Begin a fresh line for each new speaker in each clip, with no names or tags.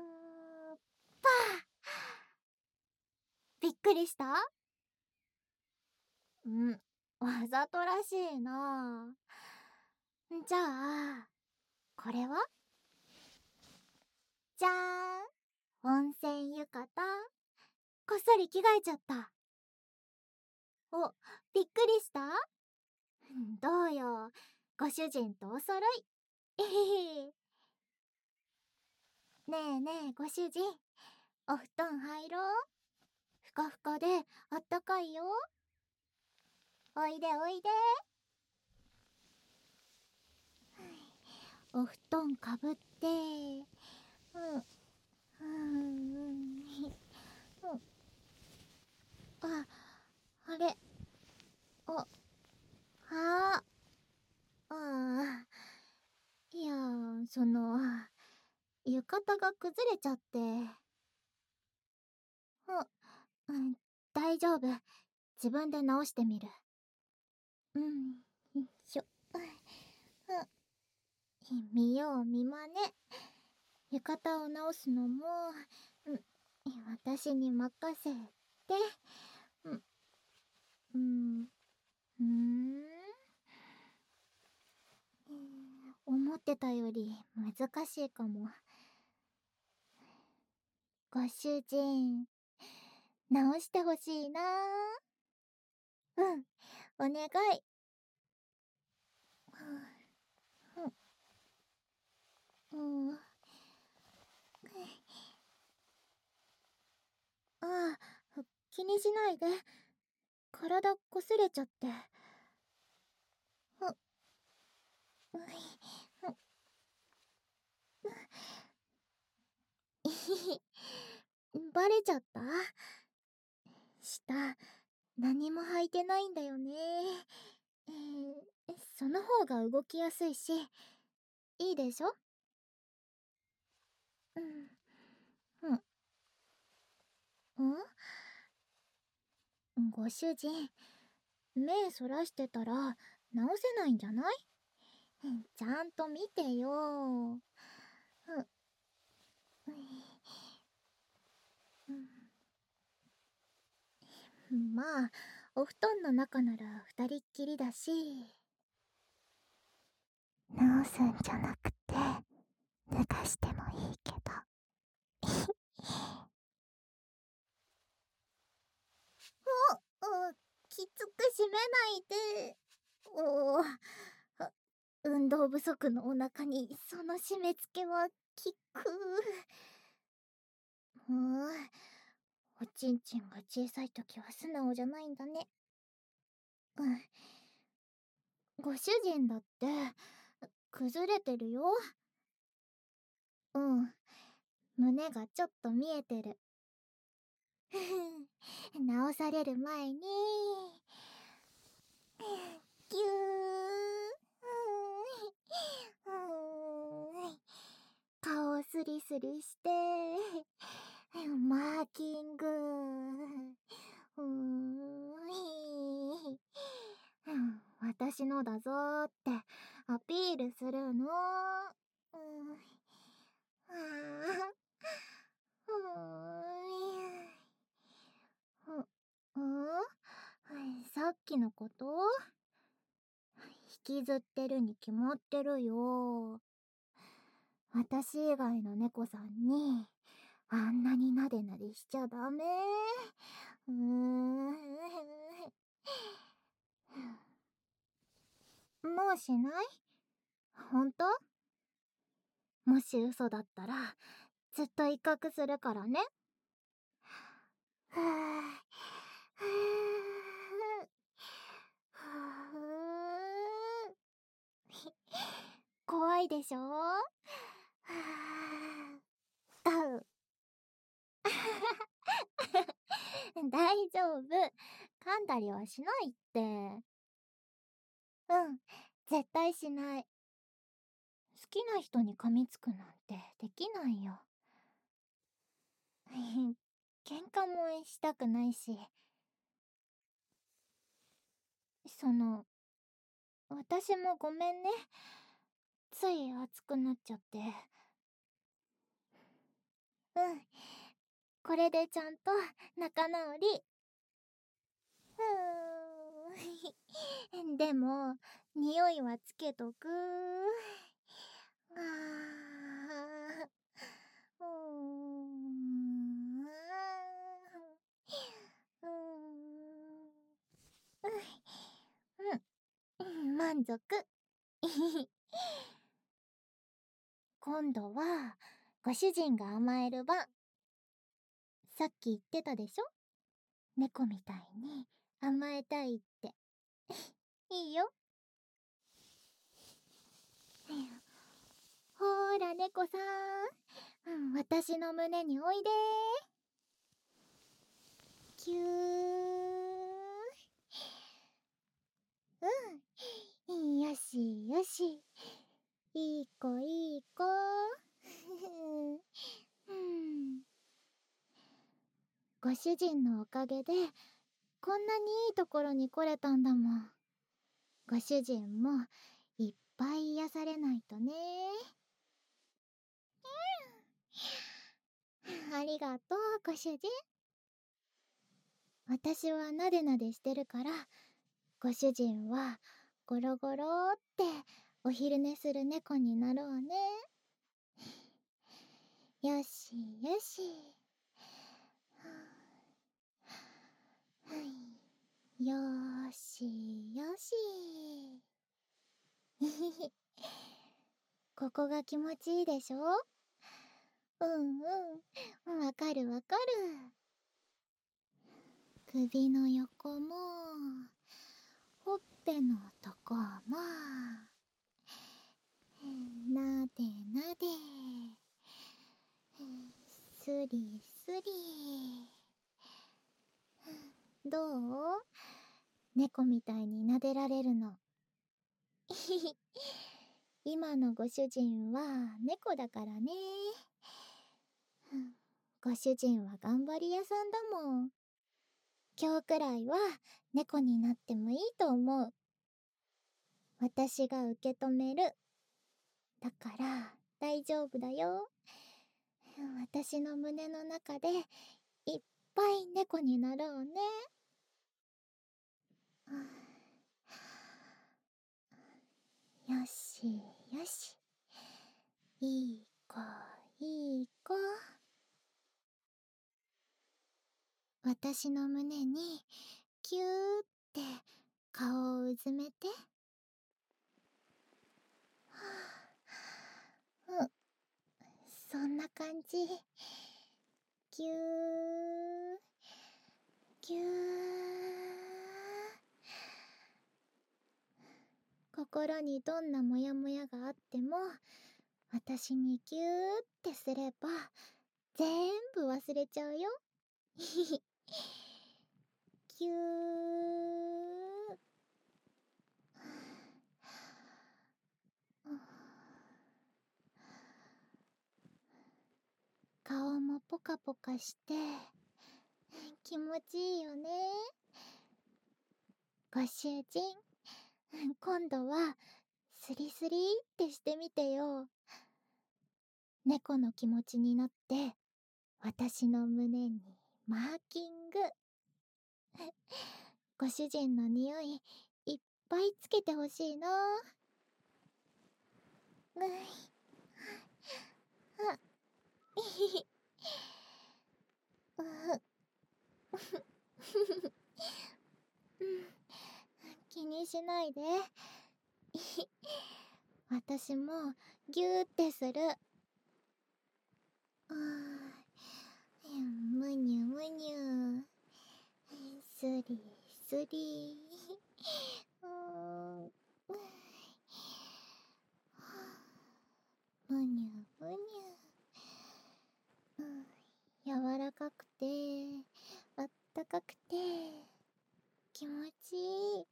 ー、びっくりした？ん、わざとらしいな。じゃあ、これは？じゃーん。温泉浴衣？こっそり着替えちゃった。お、びっくりした？どうよ、ご主人とお揃い。えへへ。ねえねえ、ご主人。お布団入ろう。ふかふかであったかいよ。おいでおいで。お布団かぶって、うん、うん、うん、あ、あれ、あ、はあ、ああ、いや、その、浴衣が崩れちゃって。うん、大丈夫。自分で直してみる。うん、しょ、うん、見よう見まね。浴衣を直すのも、うん、私に任せて。うん、うん、うん、思ってたより難しいかも。ご主人、直してほしいなうん、お願い。うん。うん。ああ、気にしないで。体こすれちゃって。う、うい、バレちゃった？下、何も履いてないんだよね。えー、その方が動きやすいし、いいでしょ？うん。うん。ん？ご主人、目そらしてたら直せないんじゃない？ちゃんと見てよ。うん。まあ、お布団の中なら二人っきりだし。直すんじゃなくて、脱がしてもいいけど。お、お、きつく締めないで。お運動不足のお腹にその締め付けは効く。もう、おちんちんが小さい時は素直じゃないんだね。うん。ご主人だって、崩れてるよ。うん。胸がちょっと見えてる。直される前に、ぎゅー。顔スリスリして、マーキング。うーん。私のだぞーってアピールするの？うん。あうん、さっきのこと？引きずってるに決まってるよ。私以外の猫さんにあんなになでなでしちゃダメ。うーん。もうしない？ほんともし嘘だったら、ずっと威嚇するからね。怖いでしょ？大丈夫。噛んだりはしないって。うん、絶対しない。好きな人に噛みつくなんてできないよ。喧嘩もしたくないし。その、私もごめんね。つい熱くなっちゃって。うんこれでちゃんと仲直りふーん でも匂いはつけとく。あー。うーん。うん。うん。満足。今度はご主人が甘える番。さっき言ってたでしょ？猫みたいに甘えたいって いいよ。ほーら猫さん、うん、私の胸においで。キュー。うん。よしよし。いい子いい子。うん。ご主人のおかげでこんなにいいところに来れたんだもん。ご主人もいっぱい癒されないとね。ありがとうご主人。私はなでなでしてるからご主人はゴロゴロってお昼寝する猫になろうね。よしよしはいよしよし。ここが気持ちいいでしょ？うんうん。わかるわかる。首の横もほっぺのとこもなでなですりすり。どう？猫みたいに撫でられるの。今のご主人は猫だからね。ご主人は頑張り屋さんだもん。今日くらいは猫になってもいいと思う。私が受け止める。だから大丈夫だよ。私の胸の中でいっぱい猫になろうね。よしよし。いい子いい子。私の胸にキューって顔をうずめて。うん。そんな感じ。ぎゅー。ぎゅー。心にどんなモヤモヤがあっても私にぎゅーってすれば全部忘れちゃうよ。ぎゅー。顔もポカポカして 気持ちいいよね。ご主人。今度はスリスリってしてみてよ。猫の気持ちになって私の胸にマーキング。ご主人の匂いいっぱいつけてほしいなうい。あ 気にしないで。私もギューってする。むにゅむにゅ。すりすりむにゅむにゅ。柔らかくてあったかくて気持ちいい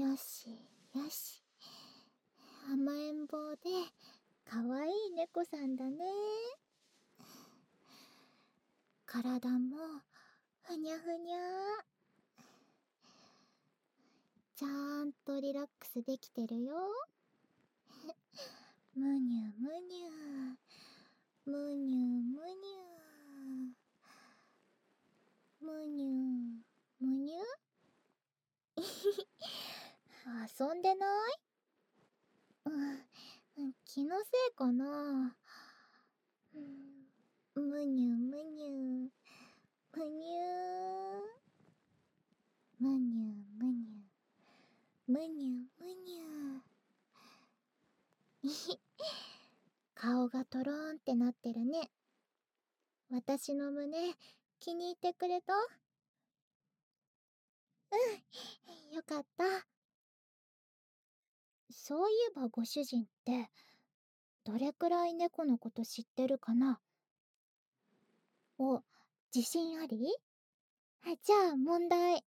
よしよし甘えん坊でかわいい猫さんだね体もふにゃふにゃ。ちゃんとリラックスできてるよ。むにゅむにゅむにゅむにゅむにゅむにゅ 遊んでない？うん気のせいかな。むにゅむにゅむにゅむにゅむにゅむにゅむにゅ。顔がとろーんってなってるね。私の胸気に入ってくれた？うんよかった。そういえばご主人ってどれくらい猫のこと知ってるかな？お自信あり？あじゃあ問題。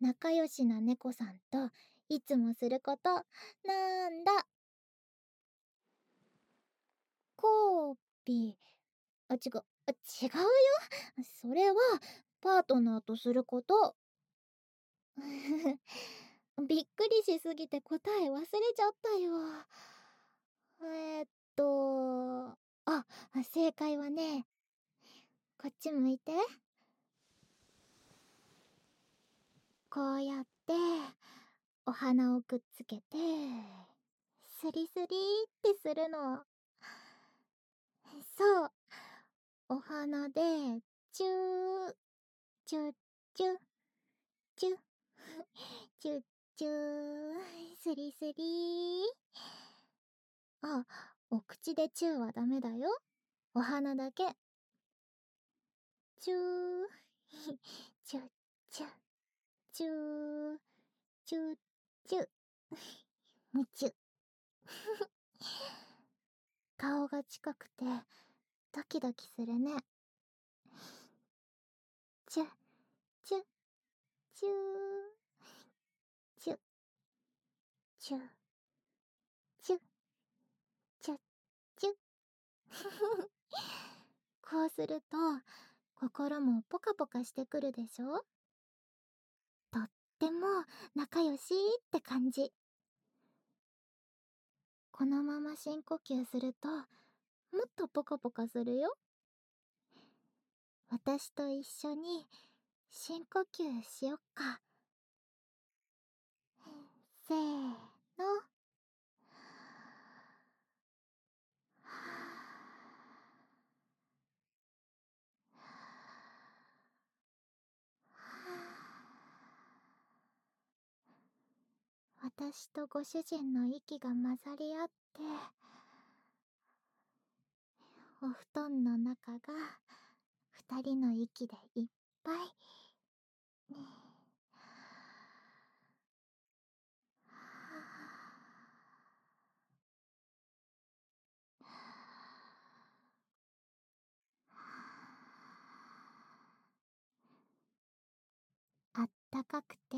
仲良しな猫さんといつもすることなんだ。コーピー。あ違う。違うよ。それはパートナーとすること。びっくりしすぎて答え忘れちゃったよ。えー、っとあ正解はねこっち向いて。こうやってお花をくっつけてスリスリってするの。そう。お花でチューチュチュチュチュチュスリスリあお口でチューはダメだよ。お花だけ。ちゅー、ちゅ、ちゅ、ちゅー、ちゅ、ちゅ、むちゅ。顔が近くて、ドキドキするね。ちゅ、ちゅ、ちゅー、ちゅ、ちゅ、ちゅ、ちゅ、ちゅ。こうすると、心もポカポカしてくるでしょ？とっても仲良しって感じ。このまま深呼吸するともっとポカポカするよ。私と一緒に深呼吸しよっか。せーの。私とご主人の息が混ざり合ってお布団の中が二人の息でいっぱい、あったかくて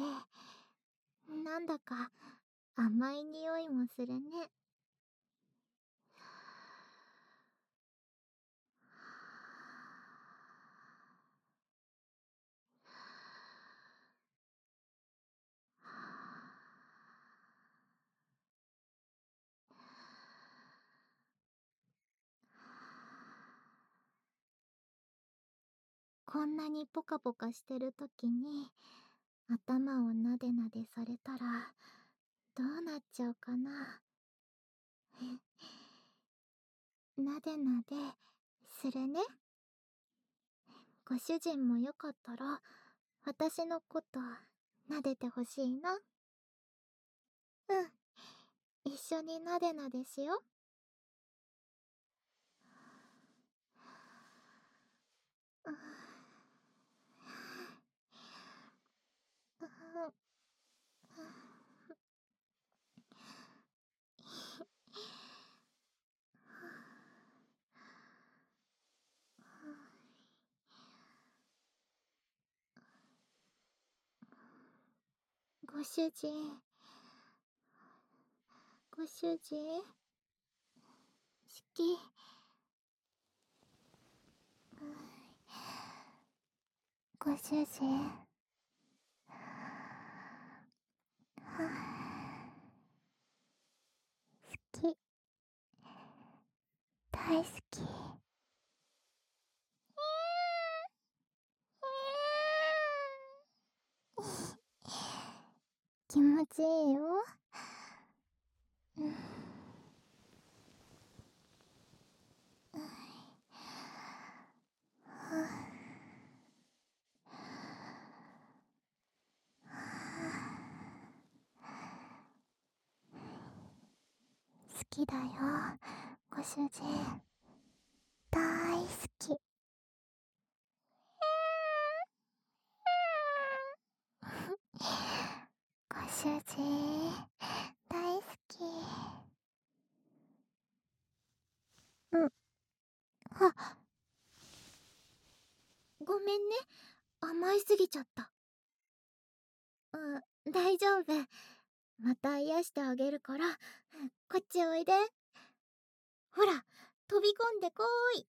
なんだか甘い匂いもするね。こんなにポカポカしてる時に頭をなでなでされたらどうなっちゃうかな。なでなでするね。ご主人もよかったら私のことなでてほしいな。うん。一緒になでなでしよご主人。ご主人。好き。ご主人。好き。大好き。気持ちいいよ。好きだよご主人大好きご主人大好きうんあごめんね甘いすぎちゃったうん大丈夫。また癒してあげるから。こっちおいで。ほら飛び込んでこーい。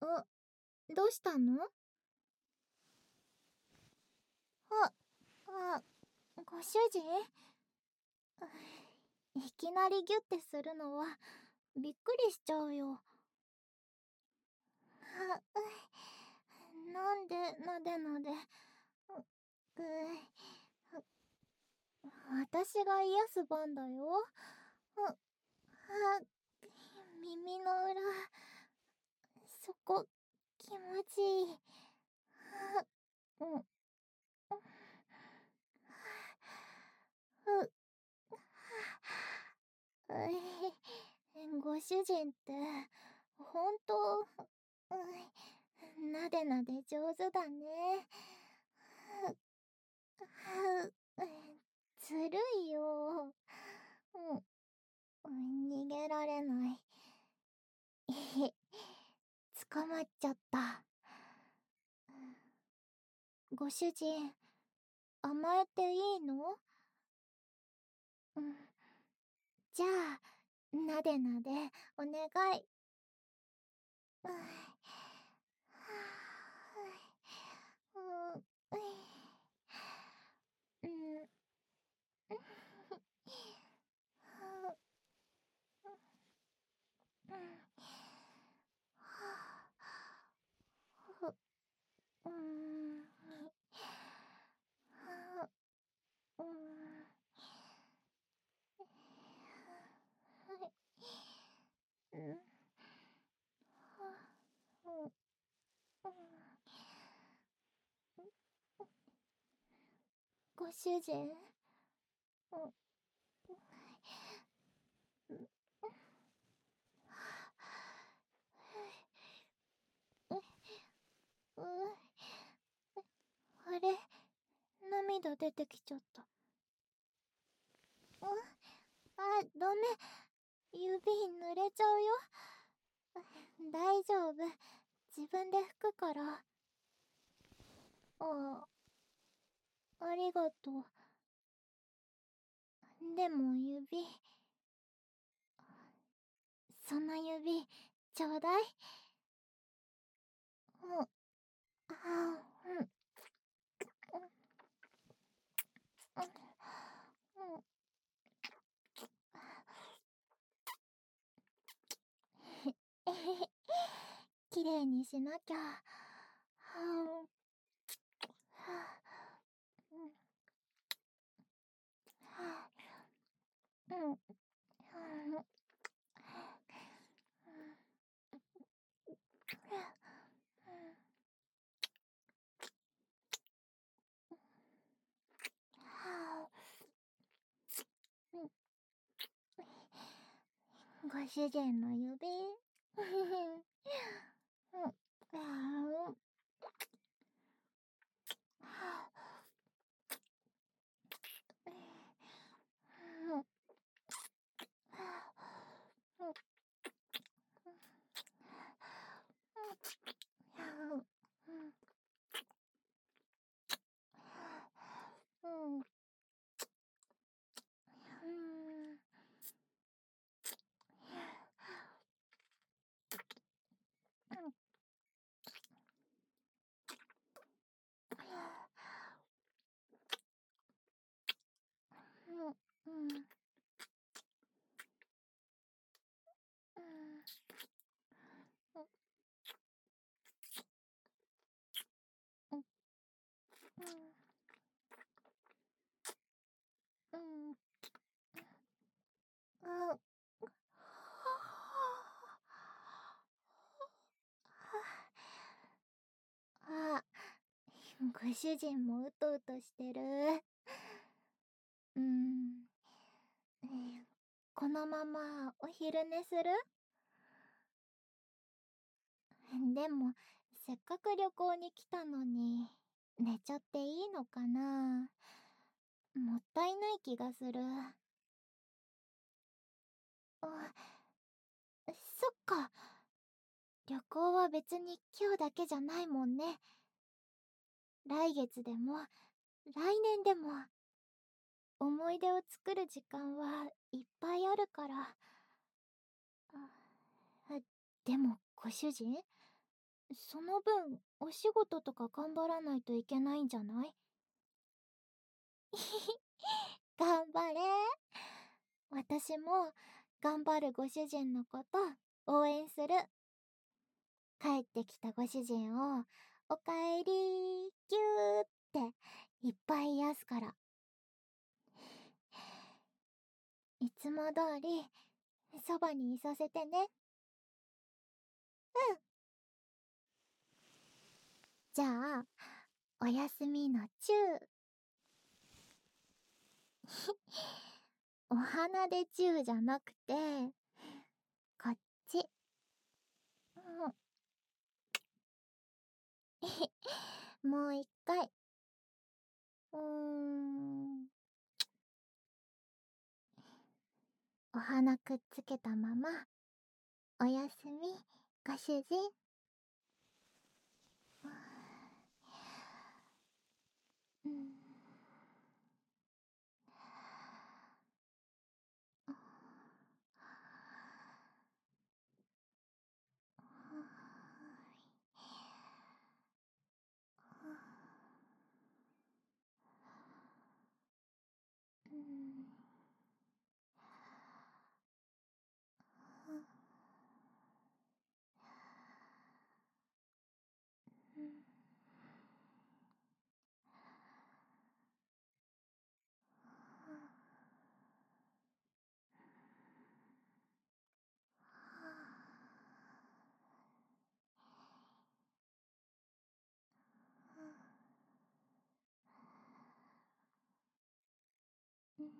あどうしたの？ああご主人？いきなりギュッてするのはびっくりしちゃうよ。あなんでなでなで。う私が癒す番だよ。あ耳の裏そこ気持ちいい。うん。ご主人って本当なでなで上手だね。ずるいよ。逃げられない。捕まっちゃった。ご主人甘えていいの？うんじゃあなでなでお願い。うんご主人あれ涙出てきちゃったあダメ指濡れちゃうよ大丈夫自分で拭くからああありがとう。でも指。その指ちょうだい。うん。あうん。きれいにしなきゃ。はあ、うん。ご主人の指主人もうとうとしてる。うーん。このままお昼寝する？でも、せっかく旅行に来たのに、寝ちゃっていいのかな？もったいない気がする。あ、そっか。旅行は別に今日だけじゃないもんね。来月でも、来年でも、思い出を作る時間はいっぱいあるから。でも、ご主人その分、お仕事とか頑張らないといけないんじゃない？頑張れ。私も頑張るご主人のこと応援する。帰ってきたご主人をおかえりぎゅーっていっぱい癒すから。いつも通りそばにいさせてね。うん。じゃあおやすみのチュー。お花でチューじゃなくてこっち。うん。もう一回。うーん。お花くっつけたままおやすみご主人。